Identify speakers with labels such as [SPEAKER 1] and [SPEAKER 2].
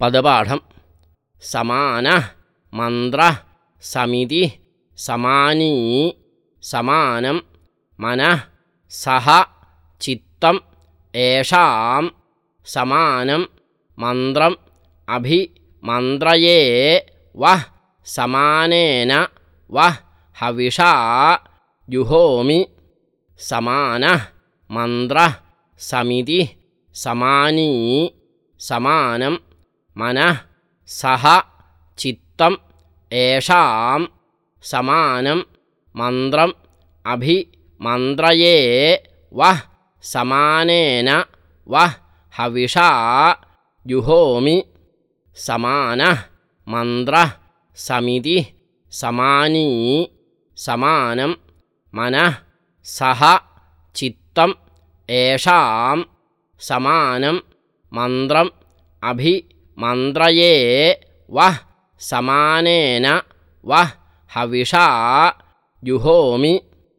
[SPEAKER 1] पदपाठं समानः मन्त्रः समितिः समानी समानं मनः सह चित्तम् येषां समानं मन्त्रम् अभिमन्त्रये वः समानेन वः हविषा जुहोमि समानः मन्त्रः समितिः समानी समानं मनः सह चित्तं येषां समानं मन्त्रम् अभिमन्त्रये वः समानेन वः हविषा जुहोमि समानः मन्त्रः समितिः समानी समानं मनः सह चित्तं येषां समानं मन्त्रम् अभिमन्त्रये वः समानेन वः हविषा जुहोमि